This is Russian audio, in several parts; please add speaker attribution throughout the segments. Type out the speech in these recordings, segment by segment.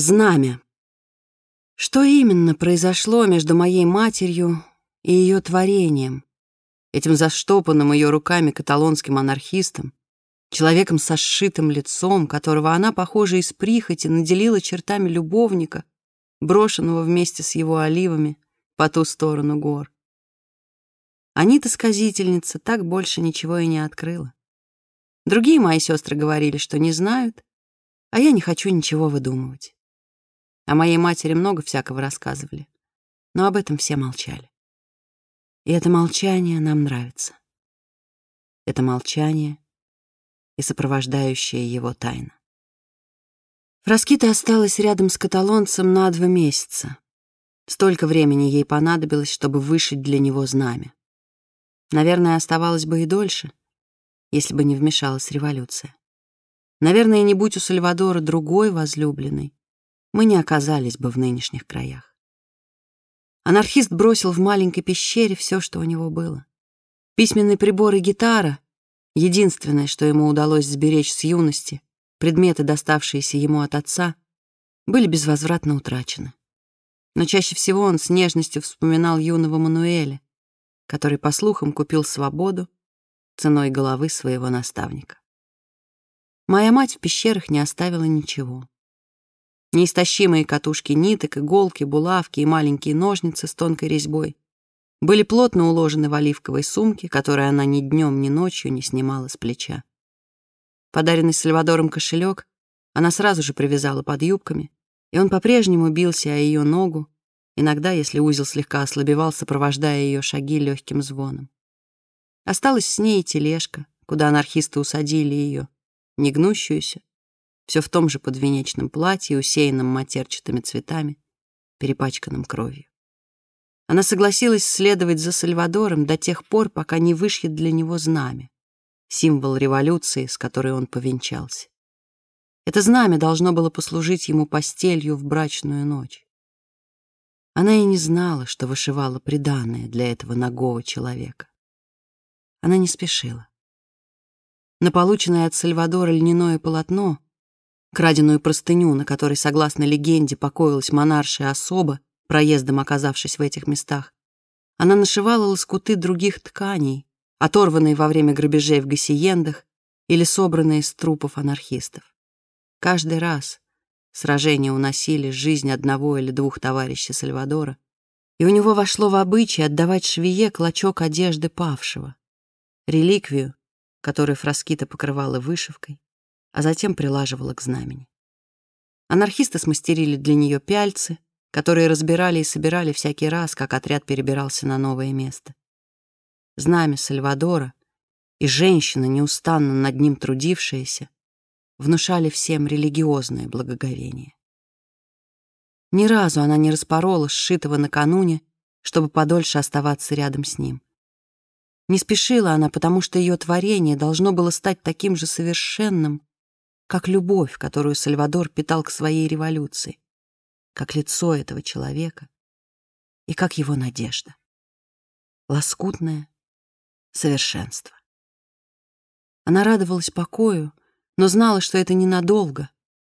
Speaker 1: Знамя. Что именно произошло между моей матерью и ее творением, этим заштопанным ее руками каталонским анархистом, человеком со сшитым лицом, которого она, похоже, из прихоти наделила чертами любовника, брошенного вместе с его оливами по ту сторону гор. Анита-сказительница так больше ничего и не открыла. Другие мои сестры говорили, что не знают, а я не хочу ничего выдумывать. О моей матери много всякого рассказывали, но об этом все молчали. И это молчание нам нравится. Это молчание и сопровождающая его тайна. Фраскита осталась рядом с каталонцем на два месяца. Столько времени ей понадобилось, чтобы вышить для него знамя. Наверное, оставалось бы и дольше, если бы не вмешалась революция. Наверное, не будь у Сальвадора другой возлюбленной, мы не оказались бы в нынешних краях. Анархист бросил в маленькой пещере все, что у него было. Письменный прибор и гитара — единственное, что ему удалось сберечь с юности, предметы, доставшиеся ему от отца, были безвозвратно утрачены. Но чаще всего он с нежностью вспоминал юного Мануэля, который, по слухам, купил свободу ценой головы своего наставника. Моя мать в пещерах не оставила ничего. Неистощимые катушки ниток, иголки, булавки и маленькие ножницы с тонкой резьбой были плотно уложены в оливковой сумке, которую она ни днем, ни ночью не снимала с плеча. Подаренный Сальвадором кошелек она сразу же привязала под юбками, и он по-прежнему бился о ее ногу, иногда, если узел слегка ослабевал, сопровождая ее шаги легким звоном. Осталась с ней тележка, куда анархисты усадили ее, негнущуюся, все в том же подвенечном платье, усеянном матерчатыми цветами, перепачканном кровью. Она согласилась следовать за Сальвадором до тех пор, пока не вышьет для него знамя, символ революции, с которой он повенчался. Это знамя должно было послужить ему постелью в брачную ночь. Она и не знала, что вышивала приданное для этого нагого человека. Она не спешила. На полученное от Сальвадора льняное полотно, краденую простыню, на которой, согласно легенде, покоилась монаршая особа, проездом оказавшись в этих местах, она нашивала лоскуты других тканей, оторванные во время грабежей в гасиендах или собранные из трупов анархистов. Каждый раз, Сражения уносили жизнь одного или двух товарищей Сальвадора, и у него вошло в обычай отдавать швее клочок одежды павшего, реликвию, которую Фраскита покрывала вышивкой, а затем прилаживала к знамени. Анархисты смастерили для нее пяльцы, которые разбирали и собирали всякий раз, как отряд перебирался на новое место. Знамя Сальвадора и женщина, неустанно над ним трудившаяся, внушали всем религиозное благоговение. Ни разу она не распорола сшитого накануне, чтобы подольше оставаться рядом с ним. Не спешила она, потому что ее творение должно было стать таким же совершенным, как любовь, которую Сальвадор питал к своей революции, как лицо этого человека и как его надежда. Лоскутное совершенство. Она радовалась покою, но знала, что это ненадолго,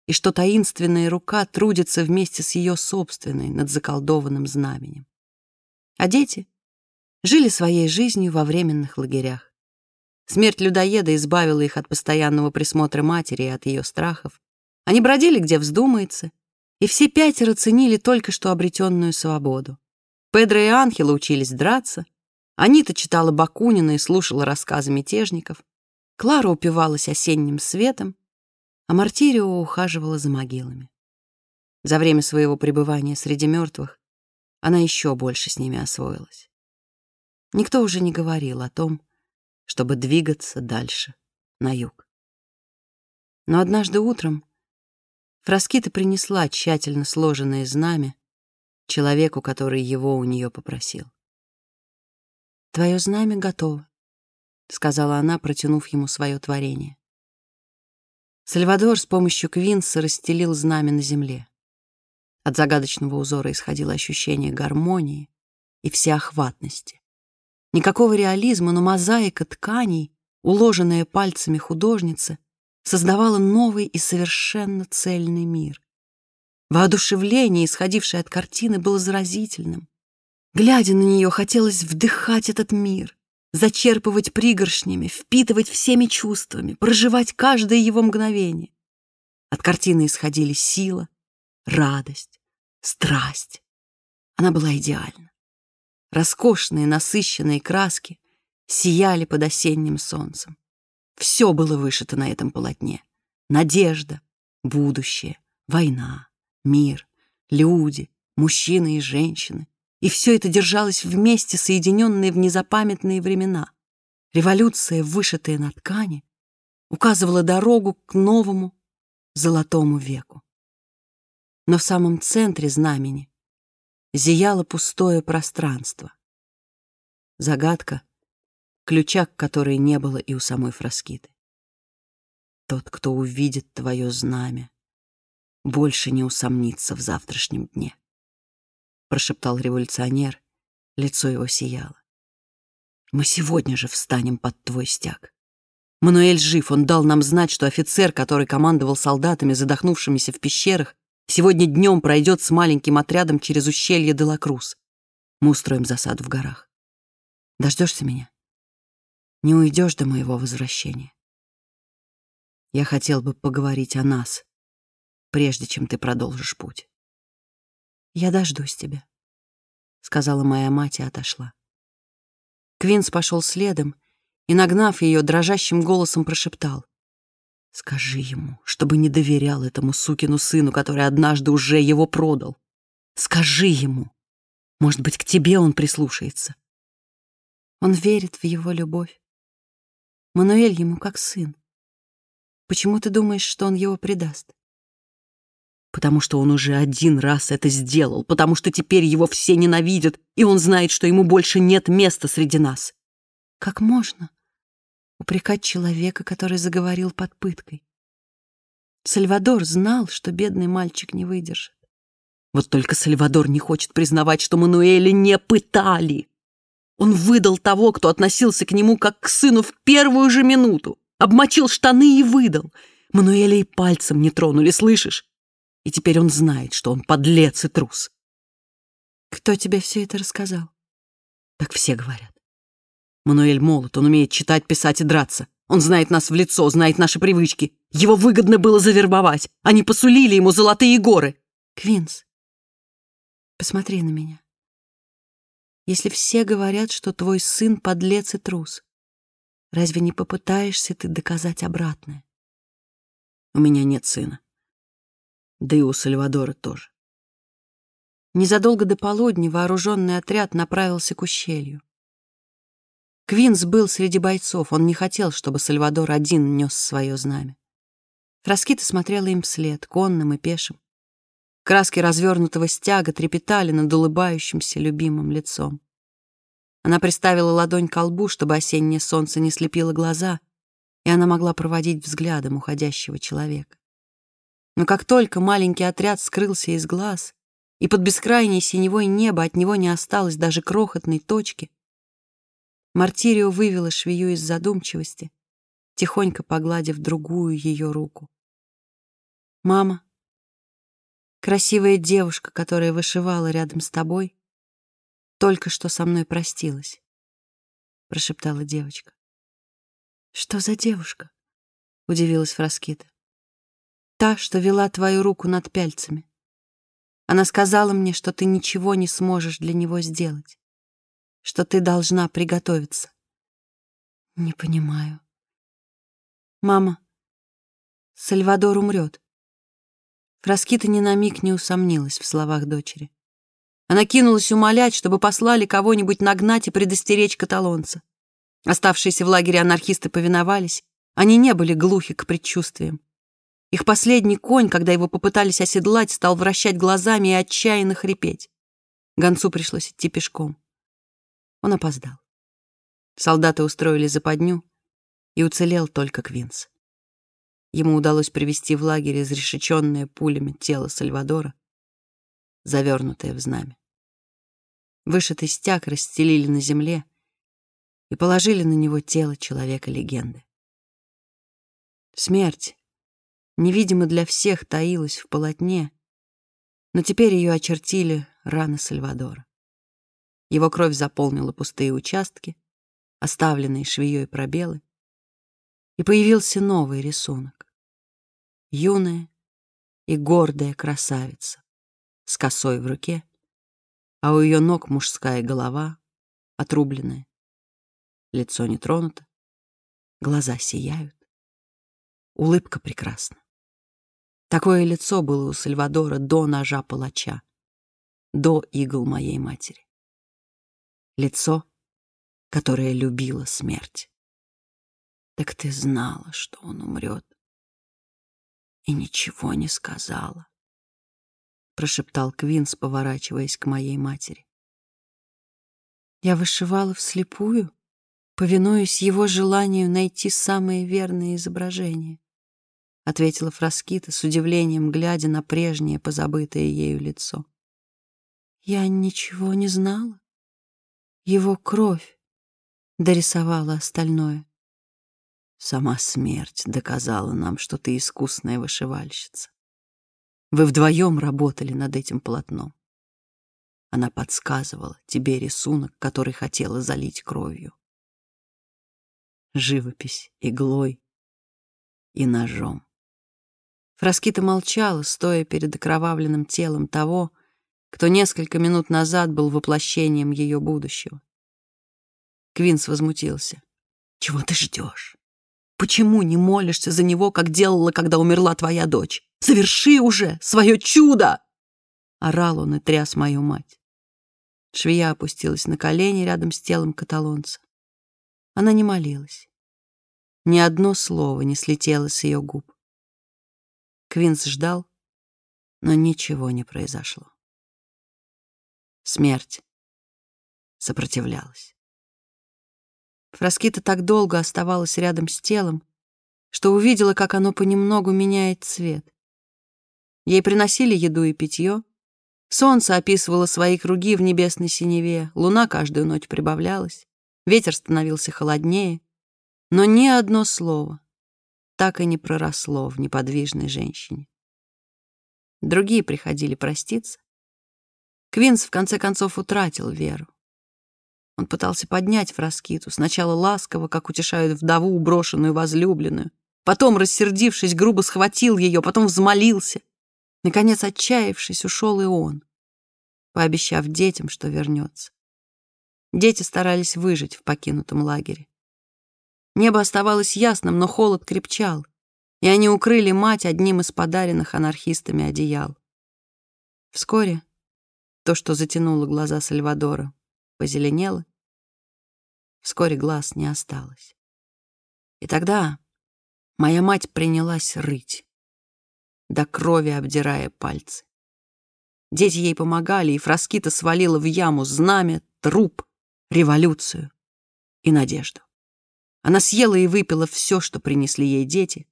Speaker 1: и что таинственная рука трудится вместе с ее собственной над заколдованным знаменем. А дети жили своей жизнью во временных лагерях. Смерть людоеда избавила их от постоянного присмотра матери и от ее страхов. Они бродили, где вздумается, и все пятеро ценили только что обретенную свободу. Педро и Анхела учились драться, Анита читала Бакунина и слушала рассказы мятежников, Клара упивалась осенним светом, а Мартирио ухаживала за могилами. За время своего пребывания среди мертвых она еще больше с ними освоилась. Никто уже не говорил о том, чтобы двигаться дальше, на юг. Но однажды утром Фраскита принесла тщательно сложенное знамя человеку, который его у нее попросил. «Твое знамя готово. — сказала она, протянув ему свое творение. Сальвадор с помощью Квинса расстелил знамя на земле. От загадочного узора исходило ощущение гармонии и всеохватности. Никакого реализма, но мозаика тканей, уложенная пальцами художницы, создавала новый и совершенно цельный мир. Воодушевление, исходившее от картины, было заразительным. Глядя на нее, хотелось вдыхать этот мир, зачерпывать пригоршнями, впитывать всеми чувствами, проживать каждое его мгновение. От картины исходили сила, радость, страсть. Она была идеальна. Роскошные, насыщенные краски сияли под осенним солнцем. Все было вышито на этом полотне. Надежда, будущее, война, мир, люди, мужчины и женщины. И все это держалось вместе, соединенные в незапамятные времена. Революция, вышитая на ткани, указывала дорогу к новому золотому веку. Но в самом центре знамени зияло пустое пространство. Загадка, ключа к которой не было и у самой Фраскиты. Тот, кто увидит твое знамя, больше не усомнится в завтрашнем дне. Прошептал революционер, лицо его сияло. Мы сегодня же встанем под твой стяг. Мануэль жив, он дал нам знать, что офицер, который командовал солдатами, задохнувшимися в пещерах, сегодня днем пройдет с маленьким отрядом через ущелье Делакрус. Мы устроим засаду в горах. Дождешься меня? Не уйдешь до моего возвращения. Я хотел бы поговорить о нас, прежде чем ты продолжишь путь. «Я дождусь тебя», — сказала моя мать и отошла. Квинс пошел следом и, нагнав ее, дрожащим голосом прошептал. «Скажи ему, чтобы не доверял этому сукину сыну, который однажды уже его продал. Скажи ему. Может быть, к тебе он прислушается». Он верит в его любовь. Мануэль ему как сын. Почему ты думаешь, что он его предаст? Потому что он уже один раз это сделал, потому что теперь его все ненавидят, и он знает, что ему больше нет места среди нас. Как можно упрекать человека, который заговорил под пыткой? Сальвадор знал, что бедный мальчик не выдержит. Вот только Сальвадор не хочет признавать, что Мануэля не пытали. Он выдал того, кто относился к нему как к сыну в первую же минуту. Обмочил штаны и выдал. Мануэля и пальцем не тронули, слышишь? И теперь он знает, что он подлец и трус. Кто тебе все это рассказал? Так все говорят. Мануэль молод, он умеет читать, писать и драться. Он знает нас в лицо, знает наши привычки. Его выгодно было завербовать. Они посулили ему золотые горы. Квинс, посмотри на меня. Если все говорят, что твой сын подлец и трус, Разве не попытаешься ты доказать обратное? У меня нет сына. Да и у Сальвадора тоже. Незадолго до полудня вооруженный отряд направился к ущелью. Квинс был среди бойцов, он не хотел, чтобы Сальвадор один нес свое знамя. Фраскита смотрела им вслед, конным и пешим. Краски развернутого стяга трепетали над улыбающимся любимым лицом. Она приставила ладонь к лбу, чтобы осеннее солнце не слепило глаза, и она могла проводить взглядом уходящего человека. Но как только маленький отряд скрылся из глаз, и под бескрайней синевой небо от него не осталось даже крохотной точки, Мартирио вывела швею из задумчивости, тихонько погладив другую ее руку. «Мама, красивая девушка, которая вышивала рядом с тобой, только что со мной простилась», — прошептала девочка. «Что за девушка?» — удивилась Фраскита. «Та, что вела твою руку над пяльцами. Она сказала мне, что ты ничего не сможешь для него сделать, что ты должна приготовиться». «Не понимаю». «Мама, Сальвадор умрет». Фраскита ни на миг не усомнилась в словах дочери. Она кинулась умолять, чтобы послали кого-нибудь нагнать и предостеречь каталонца. Оставшиеся в лагере анархисты повиновались. Они не были глухи к предчувствиям. Их последний конь, когда его попытались оседлать, стал вращать глазами и отчаянно хрипеть. Гонцу пришлось идти пешком. Он опоздал. Солдаты устроили западню, и уцелел только Квинс. Ему удалось привести в лагерь изрешеченное пулями тело Сальвадора, завернутое в знамя. Вышитый стяг расстелили на земле и положили на него тело человека-легенды. Смерть, невидимо для всех, таилась в полотне, Но теперь ее очертили раны Сальвадора. Его кровь заполнила пустые участки, оставленные швеей пробелы, и появился новый рисунок. Юная и гордая красавица с косой в руке, а у ее ног мужская голова, отрубленная. Лицо не тронуто, глаза сияют, улыбка прекрасна. Такое лицо было у Сальвадора до ножа палача, до игл моей матери. Лицо, которое любило смерть. Так ты знала, что он умрет, и ничего не сказала, прошептал Квинс, поворачиваясь к моей матери. Я вышивала вслепую, повинуясь его желанию найти самые верные изображения ответила Фраскита с удивлением, глядя на прежнее позабытое ею лицо. Я ничего не знала. Его кровь дорисовала остальное. Сама смерть доказала нам, что ты искусная вышивальщица. Вы вдвоем работали над этим полотном. Она подсказывала тебе рисунок, который хотела залить кровью. Живопись иглой и ножом. Фраскита молчала, стоя перед окровавленным телом того, кто несколько минут назад был воплощением ее будущего. Квинс возмутился. «Чего ты ждешь? Почему не молишься за него, как делала, когда умерла твоя дочь? Соверши уже свое чудо!» Орал он и тряс мою мать. Швея опустилась на колени рядом с телом каталонца. Она не молилась. Ни одно слово не слетело с ее губ. Квинс ждал, но ничего не произошло. Смерть сопротивлялась. Фраскита так долго оставалась рядом с телом, что увидела, как оно понемногу меняет цвет. Ей приносили еду и питье. Солнце описывало свои круги в небесной синеве, луна каждую ночь прибавлялась, ветер становился холоднее, но ни одно слово, так и не проросло в неподвижной женщине. Другие приходили проститься. Квинс в конце концов утратил веру. Он пытался поднять Фраскиту, сначала ласково, как утешают вдову, брошенную возлюбленную, потом, рассердившись, грубо схватил ее, потом взмолился. Наконец, отчаявшись, ушел и он, пообещав детям, что вернется. Дети старались выжить в покинутом лагере. Небо оставалось ясным, но холод крепчал, и они укрыли мать одним из подаренных анархистами одеял. Вскоре то, что затянуло глаза Сальвадора, позеленело. Вскоре глаз не осталось. И тогда моя мать принялась рыть, до крови обдирая пальцы. Дети ей помогали, и Фраскита свалила в яму знамя, труп, революцию и надежду. Она съела и выпила все, что принесли ей дети.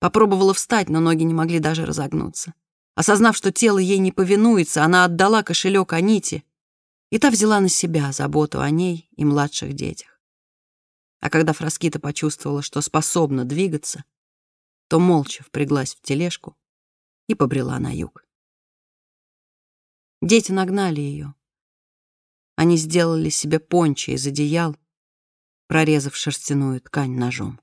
Speaker 1: Попробовала встать, но ноги не могли даже разогнуться. Осознав, что тело ей не повинуется, она отдала кошелек Аните, и та взяла на себя заботу о ней и младших детях. А когда Фраскита почувствовала, что способна двигаться, то молча впряглась в тележку и побрела на юг. Дети нагнали ее. Они сделали себе пончи из одеял, прорезав шерстяную ткань ножом.